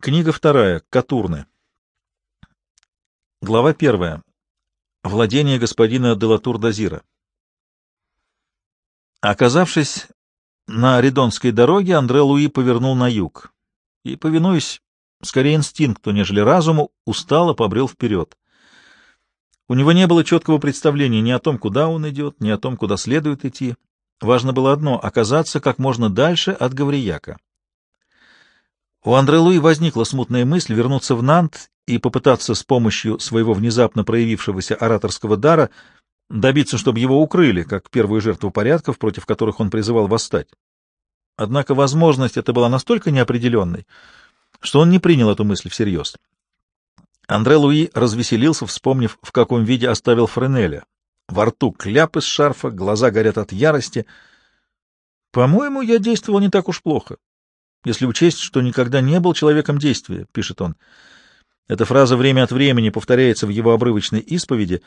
Книга вторая. Катурны. Глава первая. Владение господина Делатур-Дазира. Оказавшись на Ридонской дороге, Андре Луи повернул на юг и, повинуясь скорее инстинкту, нежели разуму, устало побрел вперед. У него не было четкого представления ни о том, куда он идет, ни о том, куда следует идти. Важно было одно — оказаться как можно дальше от Гаврияка. У Андре Луи возникла смутная мысль вернуться в Нант и попытаться с помощью своего внезапно проявившегося ораторского дара добиться, чтобы его укрыли, как первую жертву порядков, против которых он призывал восстать. Однако возможность эта была настолько неопределенной, что он не принял эту мысль всерьез. Андре Луи развеселился, вспомнив, в каком виде оставил Френеля. Во рту кляп из шарфа, глаза горят от ярости. «По-моему, я действовал не так уж плохо если учесть, что никогда не был человеком действия, — пишет он. Эта фраза время от времени повторяется в его обрывочной исповеди.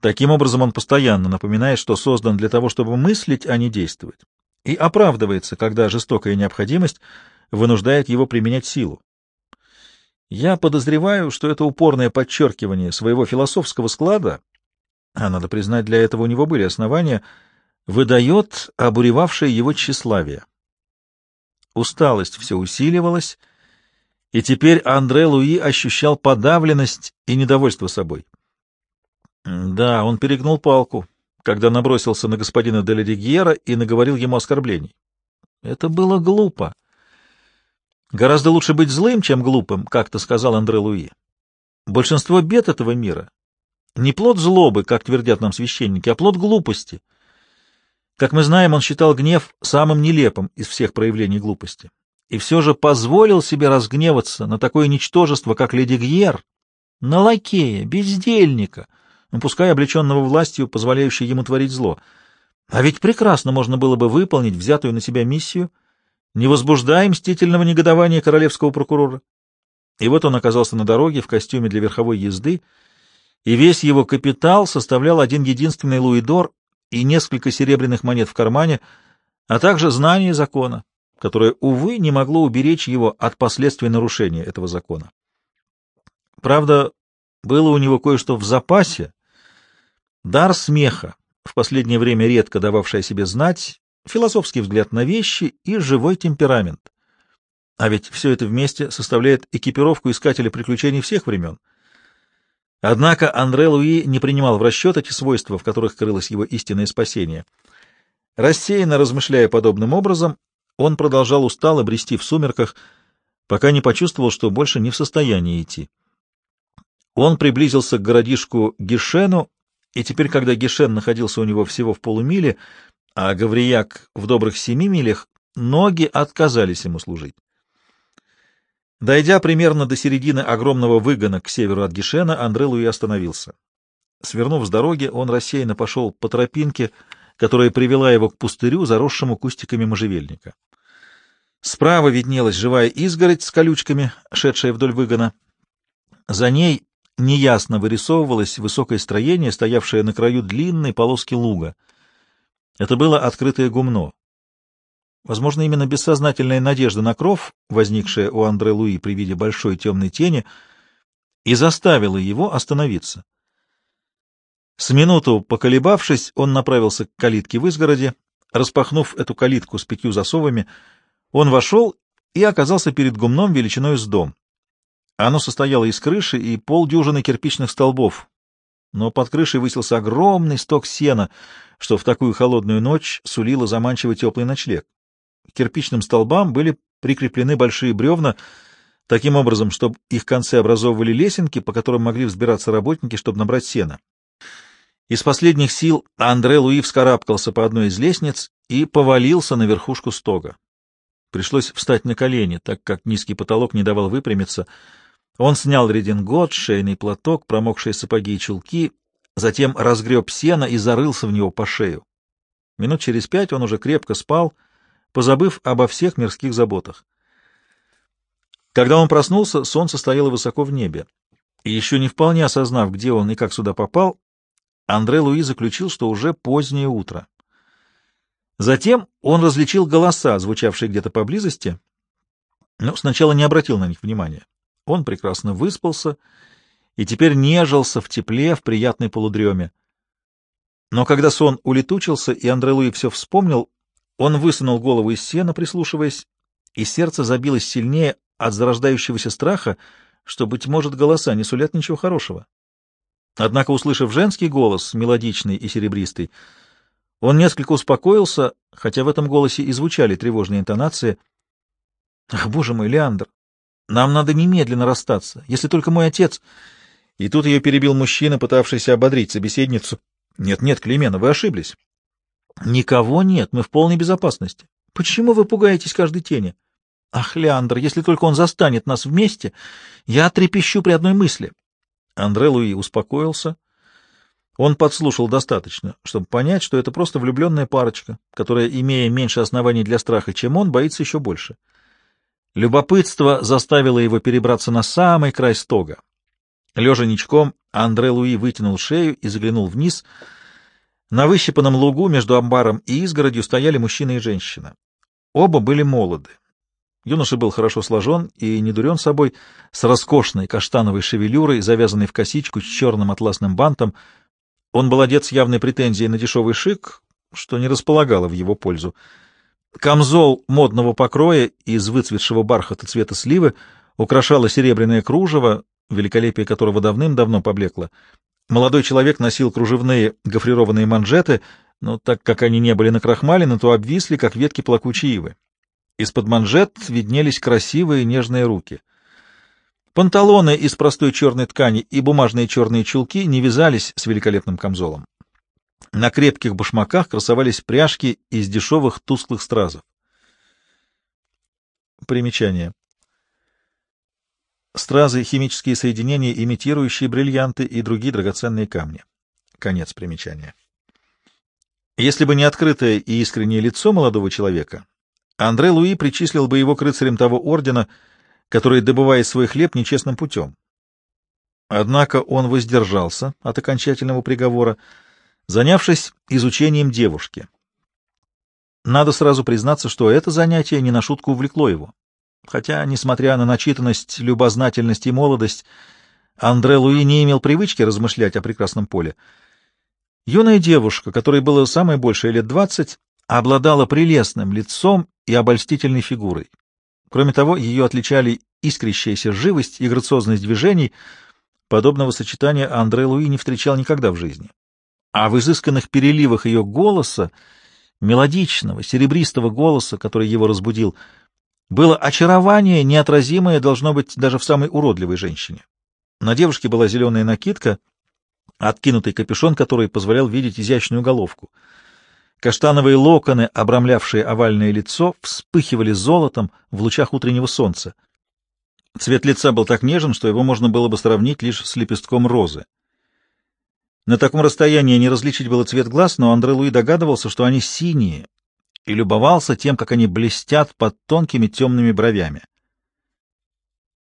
Таким образом, он постоянно напоминает, что создан для того, чтобы мыслить, а не действовать, и оправдывается, когда жестокая необходимость вынуждает его применять силу. Я подозреваю, что это упорное подчеркивание своего философского склада, а надо признать, для этого у него были основания, выдает обуревавшее его тщеславие. Усталость все усиливалась, и теперь Андре Луи ощущал подавленность и недовольство собой. Да, он перегнул палку, когда набросился на господина Делеригьера и наговорил ему оскорблений. Это было глупо. Гораздо лучше быть злым, чем глупым, как-то сказал Андре Луи. Большинство бед этого мира не плод злобы, как твердят нам священники, а плод глупости — как мы знаем, он считал гнев самым нелепым из всех проявлений глупости. И все же позволил себе разгневаться на такое ничтожество, как леди Гьер, на лакея, бездельника, ну, пускай облеченного властью, позволяющей ему творить зло. А ведь прекрасно можно было бы выполнить взятую на себя миссию, не возбуждая мстительного негодования королевского прокурора. И вот он оказался на дороге в костюме для верховой езды, и весь его капитал составлял один единственный луидор, и несколько серебряных монет в кармане, а также знание закона, которое, увы, не могло уберечь его от последствий нарушения этого закона. Правда, было у него кое-что в запасе, дар смеха, в последнее время редко дававший о себе знать, философский взгляд на вещи и живой темперамент. А ведь все это вместе составляет экипировку искателя приключений всех времен — Однако Андре Луи не принимал в расчет эти свойства, в которых крылось его истинное спасение. Рассеянно размышляя подобным образом, он продолжал устало брести в сумерках, пока не почувствовал, что больше не в состоянии идти. Он приблизился к городишку Гишену, и теперь, когда Гишен находился у него всего в полумиле, а Гаврияк в добрых семи милях, ноги отказались ему служить. Дойдя примерно до середины огромного выгона к северу от Гишена, Андре Луи остановился. Свернув с дороги, он рассеянно пошел по тропинке, которая привела его к пустырю, заросшему кустиками можжевельника. Справа виднелась живая изгородь с колючками, шедшая вдоль выгона. За ней неясно вырисовывалось высокое строение, стоявшее на краю длинной полоски луга. Это было открытое гумно. Возможно, именно бессознательная надежда на кров, возникшая у Андре Луи при виде большой темной тени, и заставила его остановиться. С минуту поколебавшись, он направился к калитке в изгороде. Распахнув эту калитку с пятью засовами, он вошел и оказался перед гумном величиной с дом. Оно состояло из крыши и полдюжины кирпичных столбов, но под крышей высился огромный сток сена, что в такую холодную ночь сулило заманчивый теплый ночлег. Кирпичным столбам были прикреплены большие бревна, таким образом, чтобы их концы образовывали лесенки, по которым могли взбираться работники, чтобы набрать сено. Из последних сил Андре Луи вскарабкался по одной из лестниц и повалился на верхушку стога. Пришлось встать на колени, так как низкий потолок не давал выпрямиться. Он снял редингот, шейный платок, промокшие сапоги и чулки, затем разгреб сено и зарылся в него по шею. Минут через пять он уже крепко спал — позабыв обо всех мирских заботах. Когда он проснулся, солнце стояло высоко в небе, и еще не вполне осознав, где он и как сюда попал, Андре Луи заключил, что уже позднее утро. Затем он различил голоса, звучавшие где-то поблизости, но сначала не обратил на них внимания. Он прекрасно выспался и теперь нежился в тепле, в приятной полудреме. Но когда сон улетучился, и Андре Луи все вспомнил, он высунул голову из сена, прислушиваясь, и сердце забилось сильнее от зарождающегося страха, что, быть может, голоса не сулят ничего хорошего. Однако, услышав женский голос, мелодичный и серебристый, он несколько успокоился, хотя в этом голосе и звучали тревожные интонации. «Ах, боже мой, Леандр, нам надо немедленно расстаться, если только мой отец...» И тут ее перебил мужчина, пытавшийся ободрить собеседницу. «Нет-нет, Климена, вы ошиблись». «Никого нет, мы в полной безопасности. Почему вы пугаетесь каждой тени?» «Ах, Леандр, если только он застанет нас вместе, я трепещу при одной мысли». Андре Луи успокоился. Он подслушал достаточно, чтобы понять, что это просто влюбленная парочка, которая, имея меньше оснований для страха, чем он, боится еще больше. Любопытство заставило его перебраться на самый край стога. Лежа ничком, Андре Луи вытянул шею и заглянул вниз. На выщипанном лугу между амбаром и изгородью стояли мужчина и женщина. Оба были молоды. Юноша был хорошо сложен и не дурен собой, с роскошной каштановой шевелюрой, завязанной в косичку с черным атласным бантом. Он был одет с явной претензией на дешевый шик, что не располагало в его пользу. Камзол модного покроя из выцветшего бархата цвета сливы украшало серебряное кружево, великолепие которого давным-давно поблекло. Молодой человек носил кружевные гофрированные манжеты, но так как они не были накрахмалены, то обвисли, как ветки плакучей ивы. Из-под манжет виднелись красивые нежные руки. Панталоны из простой черной ткани и бумажные черные чулки не вязались с великолепным камзолом. На крепких башмаках красовались пряжки из дешевых тусклых стразов. Примечание. Стразы — химические соединения, имитирующие бриллианты и другие драгоценные камни. Конец примечания. Если бы не открытое и искреннее лицо молодого человека, Андре Луи причислил бы его к рыцарям того ордена, который добывает свой хлеб нечестным путем. Однако он воздержался от окончательного приговора, занявшись изучением девушки. Надо сразу признаться, что это занятие не на шутку увлекло его. Хотя, несмотря на начитанность, любознательность и молодость, Андре Луи не имел привычки размышлять о прекрасном поле. Юная девушка, которой было самое большее лет двадцать, обладала прелестным лицом и обольстительной фигурой. Кроме того, ее отличали искрящаяся живость и грациозность движений. Подобного сочетания Андре Луи не встречал никогда в жизни. А в изысканных переливах ее голоса, мелодичного, серебристого голоса, который его разбудил, было очарование, неотразимое, должно быть, даже в самой уродливой женщине. На девушке была зеленая накидка, откинутый капюшон, который позволял видеть изящную головку. Каштановые локоны, обрамлявшие овальное лицо, вспыхивали золотом в лучах утреннего солнца. Цвет лица был так нежен, что его можно было бы сравнить лишь с лепестком розы. На таком расстоянии не различить было цвет глаз, но Андре Луи догадывался, что они синие, и любовался тем, как они блестят под тонкими темными бровями.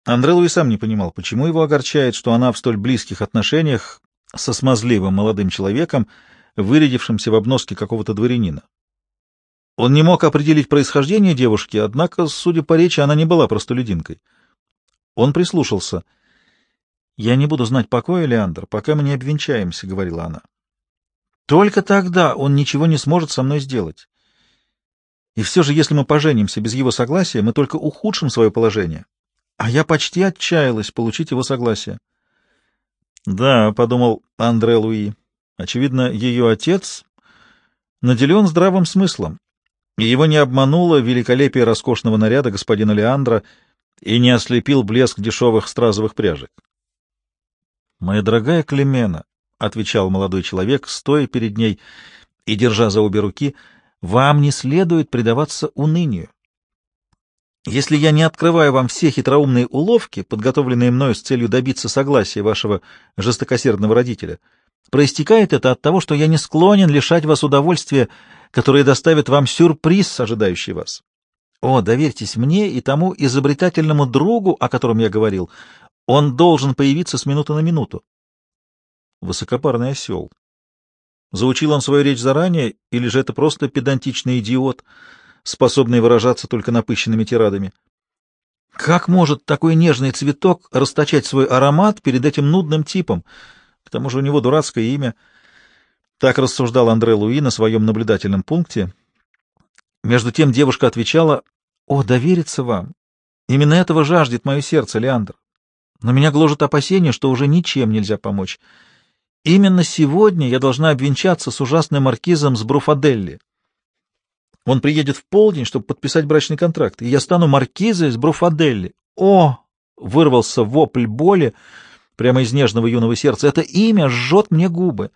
Андре Луи сам не понимал, почему его огорчает, что она в столь близких отношениях со смазливым молодым человеком, вырядившимся в обноске какого-то дворянина. Он не мог определить происхождение девушки, однако, судя по речи, она не была простолюдинкой. Он прислушался. «Я не буду знать покоя, Леандр, пока мы не обвенчаемся», — говорила она. «Только тогда он ничего не сможет со мной сделать. И все же, если мы поженимся без его согласия, мы только ухудшим свое положение. А я почти отчаялась получить его согласие. — Да, — подумал Андре Луи, — очевидно, ее отец наделен здравым смыслом, и его не обмануло великолепие роскошного наряда господина Леандра и не ослепил блеск дешевых стразовых пряжек. — Моя дорогая Клемена, — отвечал молодой человек, стоя перед ней и держа за обе руки, — вам не следует предаваться унынию. Если я не открываю вам все хитроумные уловки, подготовленные мною с целью добиться согласия вашего жестокосердного родителя, проистекает это от того, что я не склонен лишать вас удовольствия, которое доставит вам сюрприз, ожидающий вас. О, доверьтесь мне и тому изобретательному другу, о котором я говорил. Он должен появиться с минуты на минуту. Высокопарный осел. Заучил он свою речь заранее, или же это просто педантичный идиот, способный выражаться только напыщенными тирадами? Как может такой нежный цветок расточать свой аромат перед этим нудным типом? К тому же у него дурацкое имя. Так рассуждал Андре Луи на своем наблюдательном пункте. Между тем девушка отвечала, «О, довериться вам! Именно этого жаждет мое сердце, Леандр. Но меня гложет опасение, что уже ничем нельзя помочь. Именно сегодня я должна обвенчаться с ужасным маркизом с Бруфаделли. Он приедет в полдень, чтобы подписать брачный контракт, и я стану маркизой с Бруфаделли. О! Вырвался вопль боли прямо из нежного юного сердца. Это имя жжет мне губы.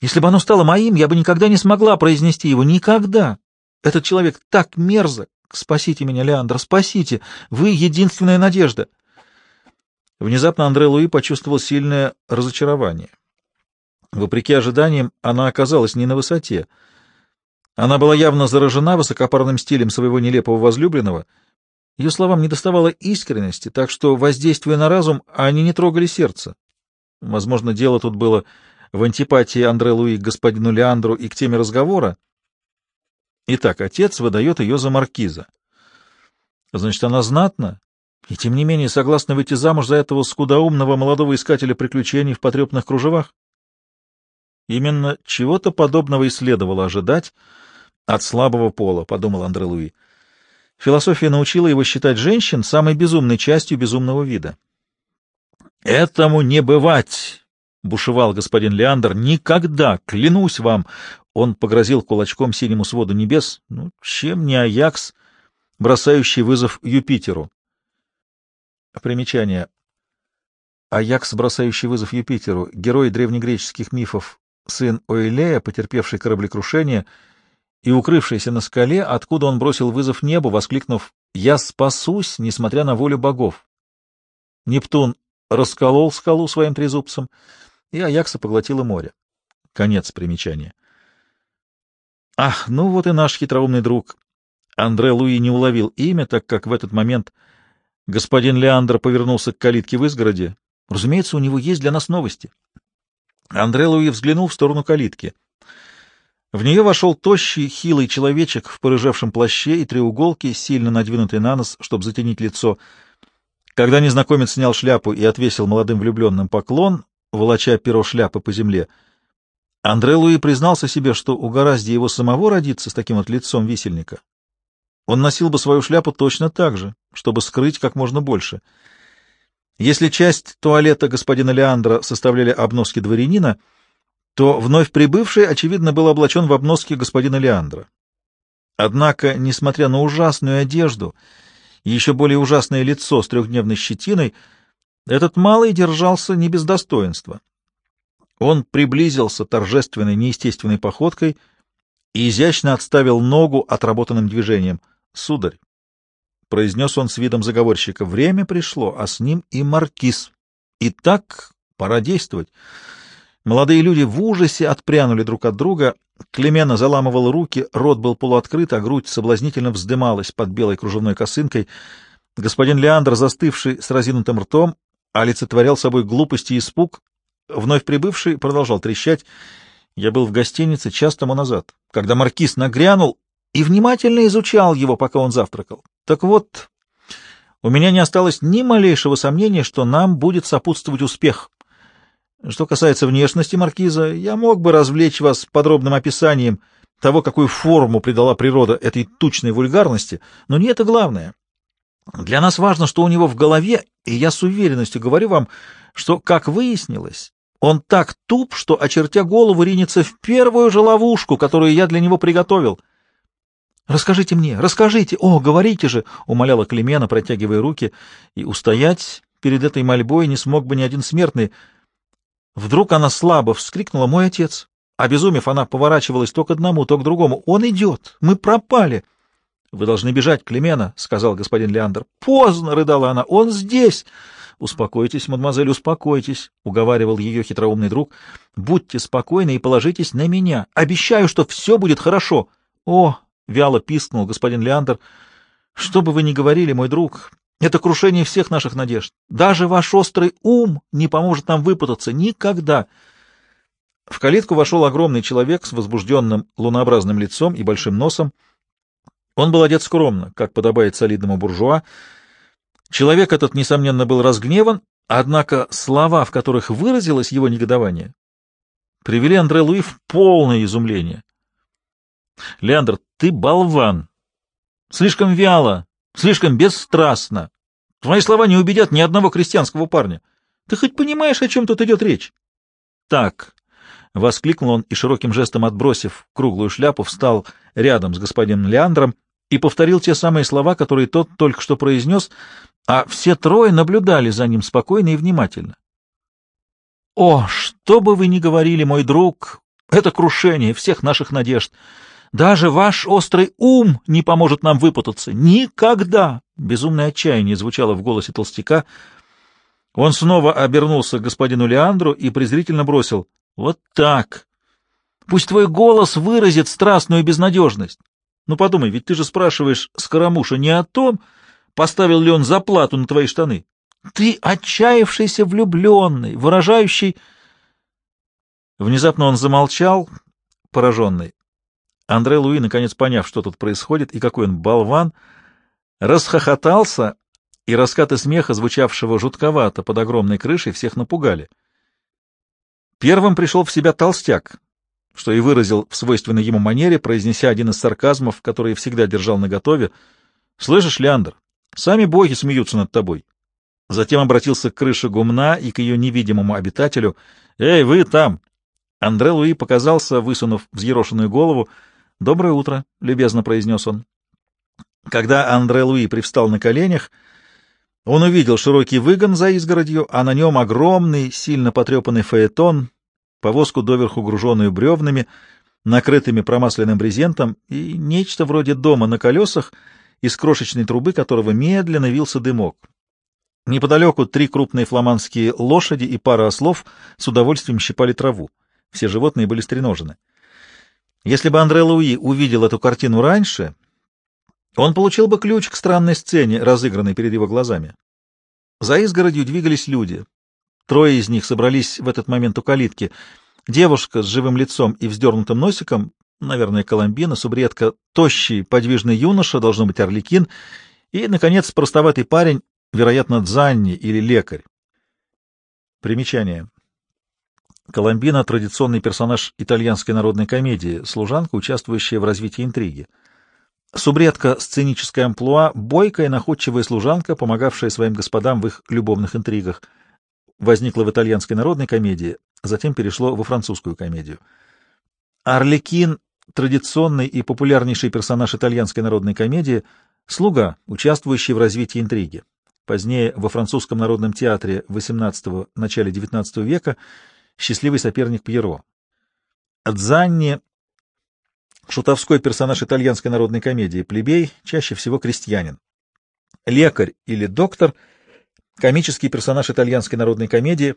Если бы оно стало моим, я бы никогда не смогла произнести его. Никогда. Этот человек так мерзок. Спасите меня, Леандр, спасите. Вы единственная надежда. Внезапно Андре Луи почувствовал сильное разочарование. Вопреки ожиданиям, она оказалась не на высоте. Она была явно заражена высокопарным стилем своего нелепого возлюбленного. Ее словам не доставало искренности, так что, воздействуя на разум, они не трогали сердце. Возможно, дело тут было в антипатии Андре Луи к господину Леандру и к теме разговора. Итак, отец выдает ее за маркиза. Значит, она знатна, и тем не менее согласна выйти замуж за этого скудоумного молодого искателя приключений в потрепанных кружевах? Именно чего-то подобного и следовало ожидать от слабого пола, — подумал Андре Луи. Философия научила его считать женщин самой безумной частью безумного вида. «Этому не бывать!» — бушевал господин Леандр. «Никогда! Клянусь вам!» Он погрозил кулачком синему своду небес. Ну, чем не Аякс, бросающий вызов Юпитеру? Примечание. Аякс, бросающий вызов Юпитеру, герой древнегреческих мифов сын Оилея, потерпевший кораблекрушение и укрывшийся на скале, откуда он бросил вызов небу, воскликнув «Я спасусь, несмотря на волю богов». Нептун расколол скалу своим трезубцем, и Аякса поглотило море. Конец примечания. Ах, ну вот и наш хитроумный друг. Андре Луи не уловил имя, так как в этот момент господин Леандр повернулся к калитке в изгороде. Разумеется, у него есть для нас новости. Андре Луи взглянул в сторону калитки. В нее вошел тощий, хилый человечек в порыжевшем плаще и треуголке, сильно надвинутой на нос, чтобы затенить лицо. Когда незнакомец снял шляпу и отвесил молодым влюбленным поклон, волоча перо шляпы по земле, Андре Луи признался себе, что угораздя его самого родиться с таким вот лицом висельника. Он носил бы свою шляпу точно так же, чтобы скрыть как можно больше — если часть туалета господина Леандра составляли обноски дворянина, то вновь прибывший, очевидно, был облачен в обноски господина Леандра. Однако, несмотря на ужасную одежду и еще более ужасное лицо с трехдневной щетиной, этот малый держался не без достоинства. Он приблизился торжественной, неестественной походкой и изящно отставил ногу отработанным движением. — Сударь, произнес он с видом заговорщика. Время пришло, а с ним и маркиз. Итак, пора действовать. Молодые люди в ужасе отпрянули друг от друга. Клемена заламывал руки, рот был полуоткрыт, а грудь соблазнительно вздымалась под белой кружевной косынкой. Господин Леандр, застывший с разинутым ртом, олицетворял собой глупость и испуг. Вновь прибывший продолжал трещать. Я был в гостинице час тому назад, когда маркиз нагрянул и внимательно изучал его, пока он завтракал. Так вот, у меня не осталось ни малейшего сомнения, что нам будет сопутствовать успех. Что касается внешности маркиза, я мог бы развлечь вас подробным описанием того, какую форму придала природа этой тучной вульгарности, но не это главное. Для нас важно, что у него в голове, и я с уверенностью говорю вам, что, как выяснилось, он так туп, что, очертя голову, ринется в первую же ловушку, которую я для него приготовил — «Расскажите мне, расскажите! О, говорите же!» — умоляла Клемена, протягивая руки, и устоять перед этой мольбой не смог бы ни один смертный. Вдруг она слабо вскрикнула «Мой отец!» Обезумев, она поворачивалась то к одному, то к другому. «Он идет! Мы пропали!» «Вы должны бежать, Клемена!» — сказал господин Леандр. «Поздно!» — рыдала она. «Он здесь!» «Успокойтесь, мадемуазель, успокойтесь», — уговаривал ее хитроумный друг. «Будьте спокойны и положитесь на меня. Обещаю, что все будет хорошо». «О, — вяло пискнул господин Леандр. — Что бы вы ни говорили, мой друг, это крушение всех наших надежд. Даже ваш острый ум не поможет нам выпутаться. Никогда. В калитку вошел огромный человек с возбужденным лунообразным лицом и большим носом. Он был одет скромно, как подобает солидному буржуа. Человек этот, несомненно, был разгневан, однако слова, в которых выразилось его негодование, привели Андре Луи в полное изумление. — Леандр, ты болван! Слишком вяло, слишком бесстрастно. Твои слова не убедят ни одного крестьянского парня. Ты хоть понимаешь, о чем тут идет речь? — Так, — воскликнул он и, широким жестом отбросив круглую шляпу, встал рядом с господином Леандром и повторил те самые слова, которые тот только что произнес, а все трое наблюдали за ним спокойно и внимательно. «О, что бы вы ни говорили, мой друг, это крушение всех наших надежд! Даже ваш острый ум не поможет нам выпутаться! Никогда!» Безумное отчаяние звучало в голосе толстяка. Он снова обернулся к господину Леандру и презрительно бросил. «Вот так! Пусть твой голос выразит страстную безнадежность! Ну подумай, ведь ты же спрашиваешь Скоромуша не о том, поставил ли он заплату на твои штаны. Ты отчаявшийся влюбленный, выражающий... Внезапно он замолчал, пораженный. Андре Луи, наконец поняв, что тут происходит и какой он болван, расхохотался, и раскаты смеха, звучавшего жутковато под огромной крышей, всех напугали. Первым пришел в себя толстяк, что и выразил в свойственной ему манере, произнеся один из сарказмов, который всегда держал наготове. — Слышишь, Леандр, сами боги смеются над тобой. Затем обратился к крыше гумна и к ее невидимому обитателю. «Эй, вы там!» Андре Луи показался, высунув взъерошенную голову. «Доброе утро», — любезно произнес он. Когда Андре Луи привстал на коленях, он увидел широкий выгон за изгородью, а на нем огромный, сильно потрепанный фаэтон, повозку доверху груженную бревнами, накрытыми промасленным брезентом, и нечто вроде дома на колесах, из крошечной трубы которого медленно вился дымок. Неподалеку три крупные фламандские лошади и пара ослов с удовольствием щипали траву. Все животные были стреножены. Если бы Андре Луи увидел эту картину раньше, он получил бы ключ к странной сцене, разыгранной перед его глазами. За изгородью двигались люди. Трое из них собрались в этот момент у калитки. Девушка с живым лицом и вздернутым носиком, наверное, Коломбина, субредка, тощий, подвижный юноша, должно быть, Орликин, и, наконец, простоватый парень, вероятно, Дзанни или лекарь. Примечание. Коломбина — традиционный персонаж итальянской народной комедии, служанка, участвующая в развитии интриги. Субредка — сценическая амплуа, бойкая, находчивая служанка, помогавшая своим господам в их любовных интригах. Возникла в итальянской народной комедии, затем перешло во французскую комедию. Арлекин — традиционный и популярнейший персонаж итальянской народной комедии, слуга, участвующий в развитии интриги. Позднее во французском народном театре XVIII – начале XIX века счастливый соперник Пьеро. Дзанни – шутовской персонаж итальянской народной комедии, плебей, чаще всего крестьянин. Лекарь или доктор – комический персонаж итальянской народной комедии,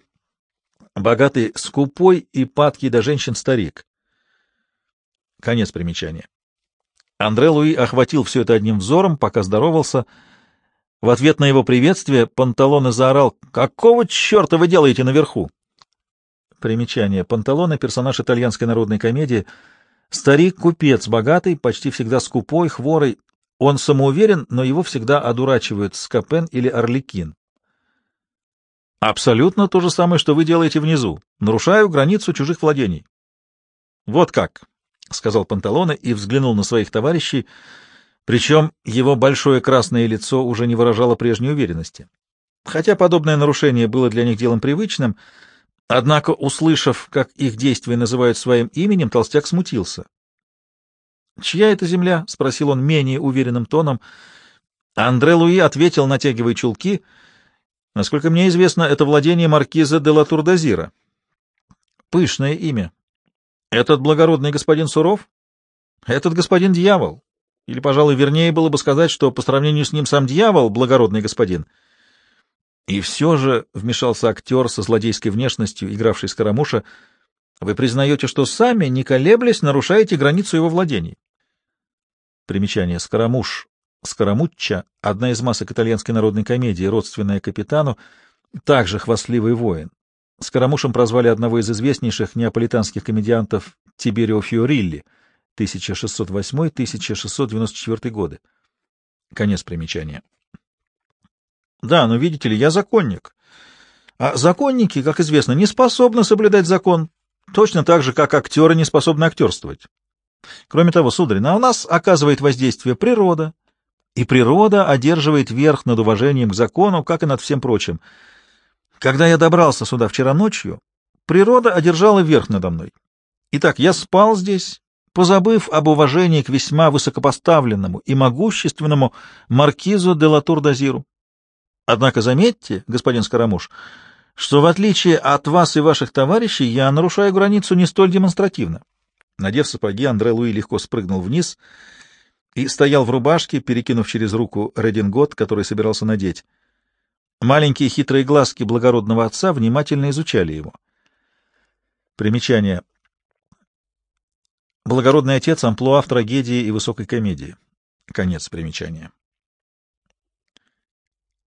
богатый, скупой и падкий до женщин старик. Конец примечания. Андре Луи охватил все это одним взором, пока здоровался – в ответ на его приветствие Панталоне заорал «Какого черта вы делаете наверху?» Примечание. Панталоне — персонаж итальянской народной комедии. Старик-купец, богатый, почти всегда скупой, хворый. Он самоуверен, но его всегда одурачивают Скопен или Орликин. Абсолютно то же самое, что вы делаете внизу. Нарушаю границу чужих владений. Вот как, — сказал Панталоне и взглянул на своих товарищей, — причем его большое красное лицо уже не выражало прежней уверенности. Хотя подобное нарушение было для них делом привычным, однако, услышав, как их действия называют своим именем, толстяк смутился. «Чья это земля?» — спросил он менее уверенным тоном. Андре Луи ответил, натягивая чулки. «Насколько мне известно, это владение маркиза де ла Турдазира». «Пышное имя. Этот благородный господин Суров? Этот господин Дьявол. Или, пожалуй, вернее было бы сказать, что по сравнению с ним сам дьявол — благородный господин. И все же, — вмешался актер со злодейской внешностью, игравший Скоромуша, — вы признаете, что сами, не колеблясь, нарушаете границу его владений. Примечание. Скоромуш. Скоромучча — одна из масок итальянской народной комедии, родственная капитану, также хвастливый воин. Скоромушем прозвали одного из известнейших неаполитанских комедиантов Тиберио Фиорилли — 1608-1694 годы. Конец примечания. Да, но видите ли, я законник. А законники, как известно, не способны соблюдать закон, точно так же, как актеры не способны актерствовать. Кроме того, сударь, на нас оказывает воздействие природа, и природа одерживает верх над уважением к закону, как и над всем прочим. Когда я добрался сюда вчера ночью, природа одержала верх надо мной. Итак, я спал здесь, позабыв об уважении к весьма высокопоставленному и могущественному маркизу де Латур-Дазиру. Однако заметьте, господин Скоромуш, что в отличие от вас и ваших товарищей я нарушаю границу не столь демонстративно. Надев сапоги, Андре Луи легко спрыгнул вниз и стоял в рубашке, перекинув через руку редингот, который собирался надеть. Маленькие хитрые глазки благородного отца внимательно изучали его. Примечание. Благородный отец — амплуа в трагедии и высокой комедии. Конец примечания.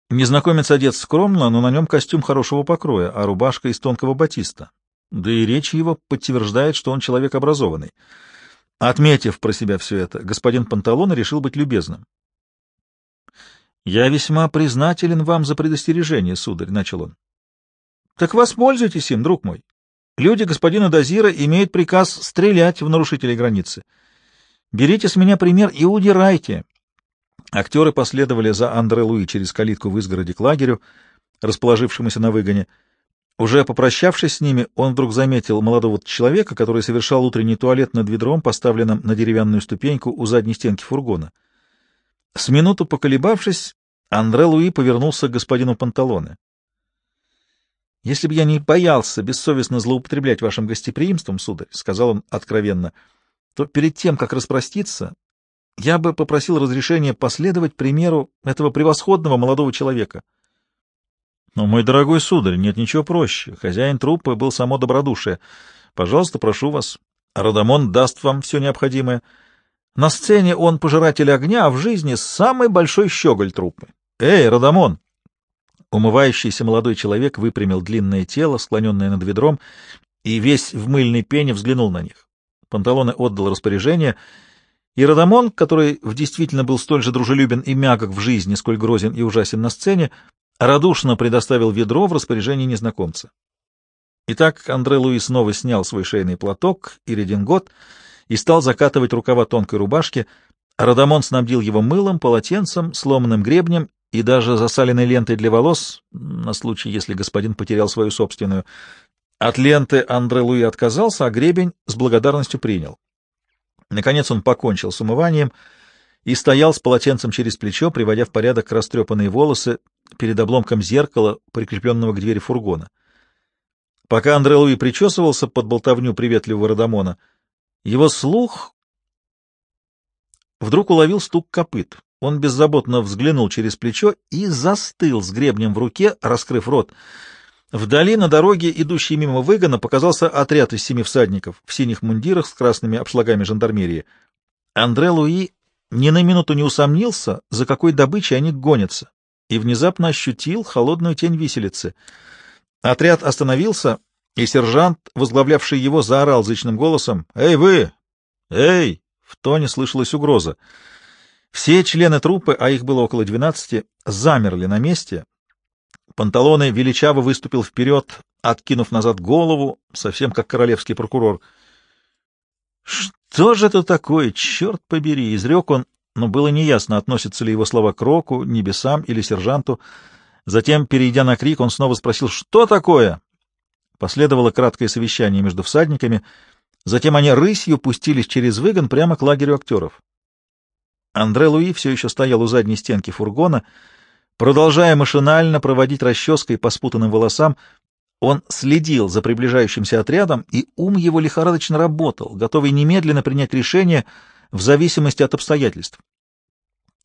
Незнакомец одет скромно, но на нем костюм хорошего покроя, а рубашка из тонкого батиста. Да и речь его подтверждает, что он человек образованный. Отметив про себя все это, господин Панталон решил быть любезным. — Я весьма признателен вам за предостережение, сударь, — начал он. — Так воспользуйтесь им, друг мой. Люди господина Дозира имеют приказ стрелять в нарушителей границы. Берите с меня пример и удирайте. Актеры последовали за Андре Луи через калитку в изгороде к лагерю, расположившемуся на выгоне. Уже попрощавшись с ними, он вдруг заметил молодого человека, который совершал утренний туалет над ведром, поставленным на деревянную ступеньку у задней стенки фургона. С минуту поколебавшись, Андре Луи повернулся к господину Панталоне. — Если бы я не боялся бессовестно злоупотреблять вашим гостеприимством, сударь, — сказал он откровенно, — то перед тем, как распроститься, я бы попросил разрешения последовать примеру этого превосходного молодого человека. — но, мой дорогой сударь, нет ничего проще. Хозяин труппы был само добродушие. Пожалуйста, прошу вас. Радамон даст вам все необходимое. На сцене он пожиратель огня, а в жизни самый большой щеголь труппы. Эй, Радамон! Умывающийся молодой человек выпрямил длинное тело, склоненное над ведром, и весь в мыльной пене взглянул на них. Панталоне отдал распоряжение, и Радамон, который в действительно был столь же дружелюбен и мягок в жизни, сколь грозен и ужасен на сцене, радушно предоставил ведро в распоряжение незнакомца. Итак, Андре Луи снова снял свой шейный платок и редингот и стал закатывать рукава тонкой рубашки. Радамон снабдил его мылом, полотенцем, сломанным гребнем и даже засаленной лентой для волос, на случай, если господин потерял свою собственную. От ленты Андре Луи отказался, а гребень с благодарностью принял. Наконец он покончил с умыванием и стоял с полотенцем через плечо, приводя в порядок растрепанные волосы перед обломком зеркала, прикрепленного к двери фургона. Пока Андре Луи причесывался под болтовню приветливого Радамона, его слух вдруг уловил стук копыт. Он беззаботно взглянул через плечо и застыл с гребнем в руке, раскрыв рот. Вдали на дороге, идущей мимо выгона, показался отряд из семи всадников в синих мундирах с красными обшлагами жандармерии. Андре Луи ни на минуту не усомнился, за какой добычей они гонятся и внезапно ощутил холодную тень виселицы. Отряд остановился, и сержант, возглавлявший его, заорал зычным голосом «Эй, вы! Эй!» В тоне слышалась угроза. Все члены труппы, а их было около двенадцати, замерли на месте. Панталоны величаво выступил вперед, откинув назад голову, совсем как королевский прокурор. «Что же это такое, черт побери!» — изрек он но было неясно, относятся ли его слова к Року, небесам или сержанту. Затем, перейдя на крик, он снова спросил «Что такое?». Последовало краткое совещание между всадниками, затем они рысью пустились через выгон прямо к лагерю актеров. Андре Луи все еще стоял у задней стенки фургона, продолжая машинально проводить расческой по спутанным волосам, он следил за приближающимся отрядом, и ум его лихорадочно работал, готовый немедленно принять решение — в зависимости от обстоятельств.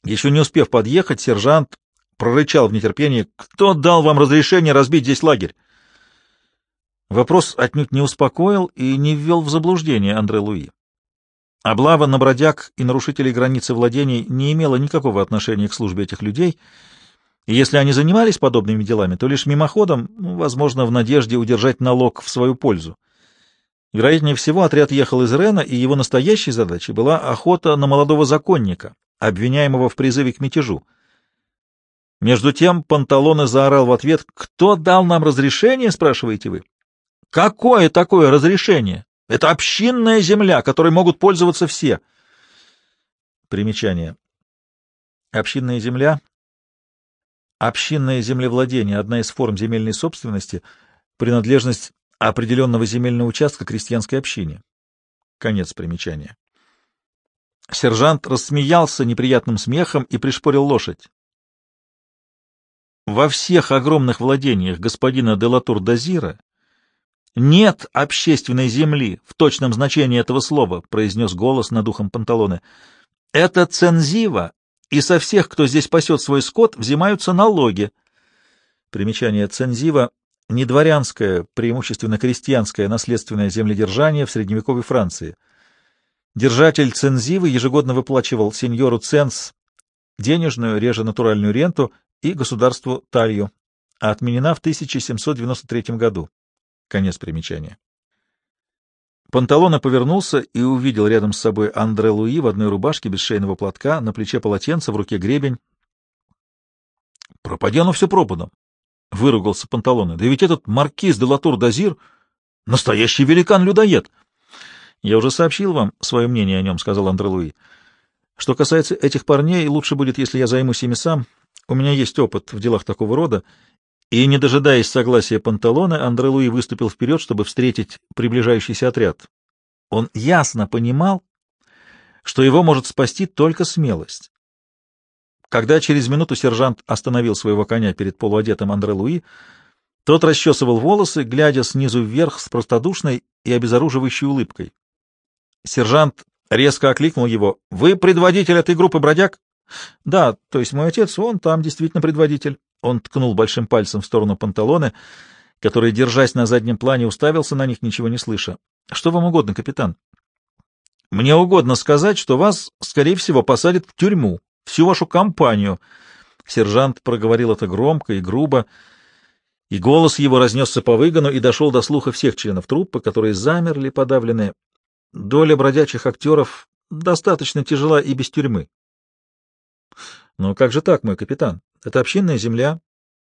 Еще не успев подъехать, сержант прорычал в нетерпении, «Кто дал вам разрешение разбить здесь лагерь?» Вопрос отнюдь не успокоил и не ввел в заблуждение Андре Луи. Облава на бродяг и нарушителей границы владений не имела никакого отношения к службе этих людей, если они занимались подобными делами, то лишь мимоходом, ну, возможно, в надежде удержать налог в свою пользу. Вероятнее всего, отряд ехал из Рена, и его настоящей задачей была охота на молодого законника, обвиняемого в призыве к мятежу. Между тем Панталоне заорал в ответ, «Кто дал нам разрешение?» — спрашиваете вы. «Какое такое разрешение? Это общинная земля, которой могут пользоваться все». Примечание. Общинная земля Общинное землевладение — одна из форм земельной собственности, принадлежность определенного земельного участка крестьянской общине. Конец примечания. Сержант рассмеялся неприятным смехом и пришпорил лошадь. Во всех огромных владениях господина Делатур-Дазира нет общественной земли в точном значении этого слова, произнес голос над ухом Панталоне. Это цензива и со всех, кто здесь пасет свой скот, взимаются налоги. Примечание цензива — не дворянское, преимущественно крестьянское наследственное земледержание в средневековой Франции. Держатель цензивы ежегодно выплачивал сеньору ценз денежную, реже натуральную ренту и государству талью, а отменена в 1793 году. Конец примечания. Панталона повернулся и увидел рядом с собой Андре Луи в одной рубашке без шейного платка, на плече полотенце, в руке гребень. — Пропади оно все пропадом! — выругался Панталона. — Да ведь этот маркиз де Латур-Дазир — настоящий великан-людоед! — Я уже сообщил вам свое мнение о нем, — сказал Андре Луи. — Что касается этих парней, лучше будет, если я займусь ими сам. У меня есть опыт в делах такого рода, и, не дожидаясь согласия Панталона, Андре Луи выступил вперед, чтобы встретить приближающийся отряд. Он ясно понимал, что его может спасти только смелость. Когда через минуту сержант остановил своего коня перед полуодетым Андре Луи, тот расчесывал волосы, глядя снизу вверх с простодушной и обезоруживающей улыбкой. Сержант резко окликнул его. — Вы предводитель этой группы бродяг? — Да, то есть мой отец, он там действительно предводитель. Он ткнул большим пальцем в сторону панталоны, который, держась на заднем плане, уставился на них, ничего не слыша. — Что вам угодно, капитан? — Мне угодно сказать, что вас, скорее всего, посадят в тюрьму, всю вашу компанию. Сержант проговорил это громко и грубо, и голос его разнесся по выгону и дошел до слуха всех членов труппы, которые замерли, подавленные. Доля бродячих актеров достаточно тяжела и без тюрьмы. — Но как же так, мой капитан? Это общинная земля.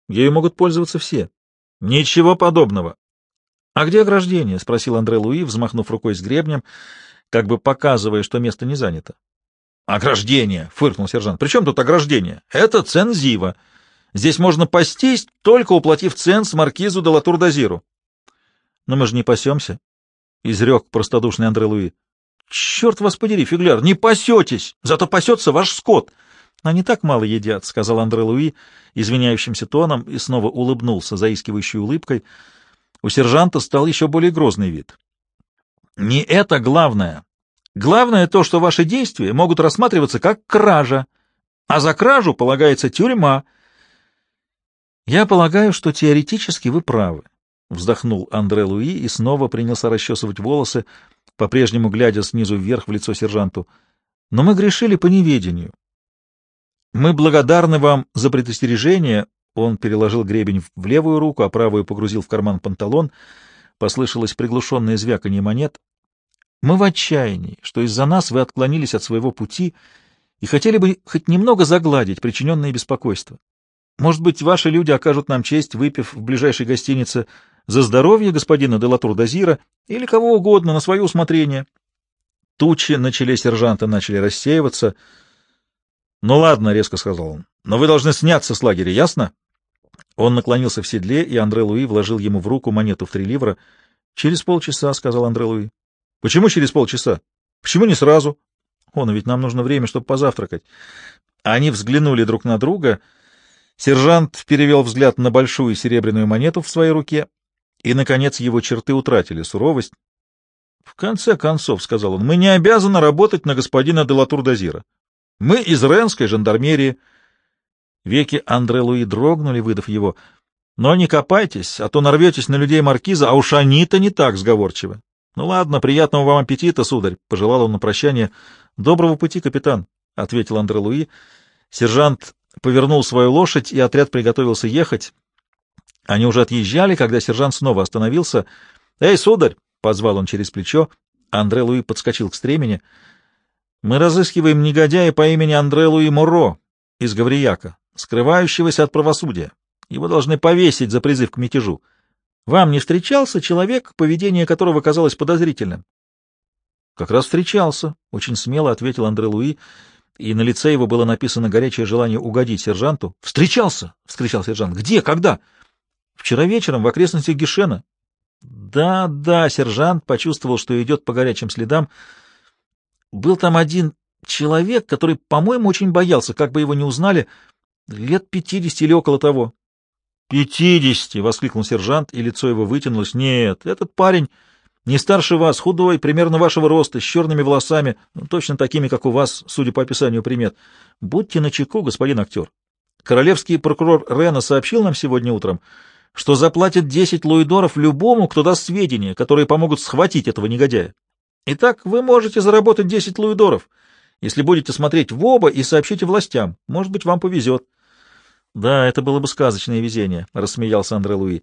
Ею могут пользоваться все. — Ничего подобного. — А где ограждение? — спросил Андре Луи, взмахнув рукой с гребнем, как бы показывая, что место не занято. — Ограждение! — фыркнул сержант. — При чем тут ограждение? Это цензива. Здесь можно пастись, только уплатив ценз маркизу де Латур-Дазиру. — Но мы же не пасемся, — изрек простодушный Андре Луи. — Черт вас подери, фигляр, не пасетесь, зато пасется ваш скот. — они так мало едят, — сказал Андре Луи извиняющимся тоном и снова улыбнулся заискивающей улыбкой. У сержанта стал еще более грозный вид. — Не это главное. Главное то, что ваши действия могут рассматриваться как кража, а за кражу полагается тюрьма. — Я полагаю, что теоретически вы правы, — вздохнул Андре Луи и снова принялся расчесывать волосы, по-прежнему глядя снизу вверх в лицо сержанту. — Но мы грешили по неведению. Мы благодарны вам за предостережение. Он переложил гребень в левую руку, а правую погрузил в карман панталон. Послышалось приглушенное звяканье монет. Мы в отчаянии, что из-за нас вы отклонились от своего пути и хотели бы хоть немного загладить причиненное беспокойство. Может быть, ваши люди окажут нам честь, выпив в ближайшей гостинице за здоровье господина Делатур-Дазира или кого угодно на свое усмотрение. Тучи на челе сержанта начали рассеиваться —— Ну ладно, — резко сказал он, — но вы должны сняться с лагеря, ясно? Он наклонился в седле, и Андре Луи вложил ему в руку монету в три ливра. — Через полчаса, — сказал Андре Луи. — Почему через полчаса? Почему не сразу? — Он, ведь нам нужно время, чтобы позавтракать. Они взглянули друг на друга. Сержант перевел взгляд на большую серебряную монету в своей руке, и, наконец, его черты утратили суровость. — В конце концов, — сказал он, — мы не обязаны работать на господина Делатур-Дазира. Мы из Ренской жандармерии. Веки Андре Луи дрогнули, выдав его. Но не копайтесь, а то нарветесь на людей маркиза, а уж они-то не так сговорчивы. Ну ладно, приятного вам аппетита, сударь, — пожелал он на прощание. Доброго пути, капитан, — ответил Андре Луи. Сержант повернул свою лошадь, и отряд приготовился ехать. Они уже отъезжали, когда сержант снова остановился. — Эй, сударь! — позвал он через плечо. Андре Луи подскочил к стремени — мы разыскиваем негодяя по имени Андре Луи Моро из Гаврияка. скрывающегося от правосудия. Его должны повесить за призыв к мятежу. Вам не встречался человек, поведение которого казалось подозрительным? — Как раз встречался, — очень смело ответил Андре Луи, и на лице его было написано горячее желание угодить сержанту. — Встречался! — вскричал сержант. — Где? Когда? — Вчера вечером в окрестностях Гешена. Да, да, сержант почувствовал, что идет по горячим следам. Был там один человек, который, по-моему, очень боялся, как бы его не узнали, лет пятидесяти или около того. «Пятидесяти!» — воскликнул сержант, и лицо его вытянулось. «Нет, этот парень не старше вас, худой, примерно вашего роста, с черными волосами, ну, точно такими, как у вас, судя по описанию примет. Будьте начеку, господин актер. Королевский прокурор Рена сообщил нам сегодня утром, что заплатит десять луидоров любому, кто даст сведения, которые помогут схватить этого негодяя. Итак, вы можете заработать десять луидоров, если будете смотреть в оба и сообщите властям. Может быть, вам повезет». Да, это было бы сказочное везение, — рассмеялся Андре Луи.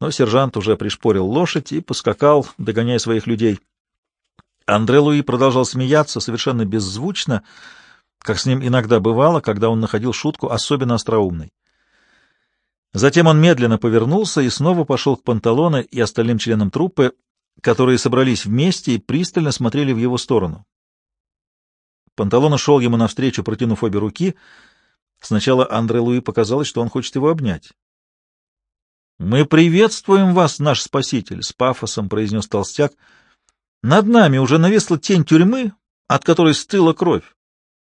Но сержант уже пришпорил лошадь и поскакал, догоняя своих людей. Андре Луи продолжал смеяться совершенно беззвучно, как с ним иногда бывало, когда он находил шутку особенно остроумной. Затем он медленно повернулся и снова пошел к Панталоне и остальным членам труппы, которые собрались вместе и пристально смотрели в его сторону. Панталона шел ему навстречу, протянув обе руки — Сначала Андре Луи показалось, что он хочет его обнять. «Мы приветствуем вас, наш спаситель!» — с пафосом произнес толстяк. «Над нами уже навесла тень тюрьмы, от которой стыла кровь.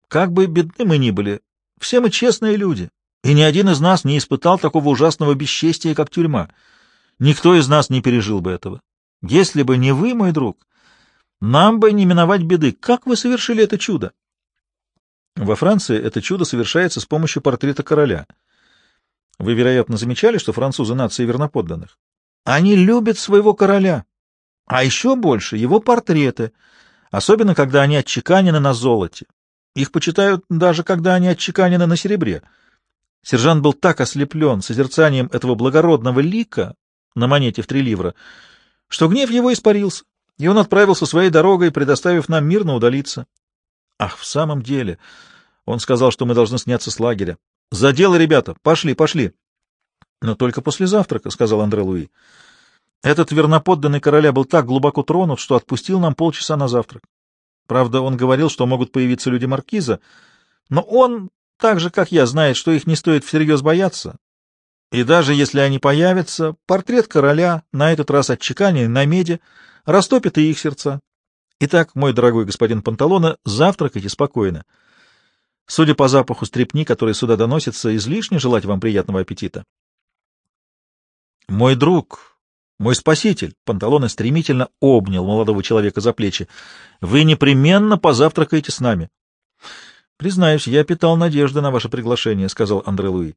Как бы бедны мы ни были, все мы честные люди, и ни один из нас не испытал такого ужасного бесчестия, как тюрьма. Никто из нас не пережил бы этого. Если бы не вы, мой друг, нам бы не миновать беды. Как вы совершили это чудо?» Во Франции это чудо совершается с помощью портрета короля. Вы, вероятно, замечали, что французы — нации верноподданных? Они любят своего короля, а еще больше его портреты, особенно когда они отчеканены на золоте. Их почитают даже, когда они отчеканены на серебре. Сержант был так ослеплен созерцанием этого благородного лика на монете в три ливра, что гнев его испарился, и он отправился своей дорогой, предоставив нам мирно удалиться. Ах, в самом деле, он сказал, что мы должны сняться с лагеря. За дело, ребята, пошли, пошли. Но только после завтрака, сказал Андре Луи. Этот верноподданный короля был так глубоко тронут, что отпустил нам полчаса на завтрак. Правда, он говорил, что могут появиться люди маркиза, но он, так же, как я, знает, что их не стоит всерьез бояться. И даже если они появятся, портрет короля, на этот раз отчеканенный на меди, растопит и их сердца. Итак, мой дорогой господин Панталона, завтракайте спокойно. Судя по запаху стрепни, который сюда доносится, излишне желать вам приятного аппетита. Мой друг, мой спаситель, Панталона стремительно обнял молодого человека за плечи. Вы непременно позавтракаете с нами. Признаюсь, я питал надежды на ваше приглашение, сказал Андре Луи.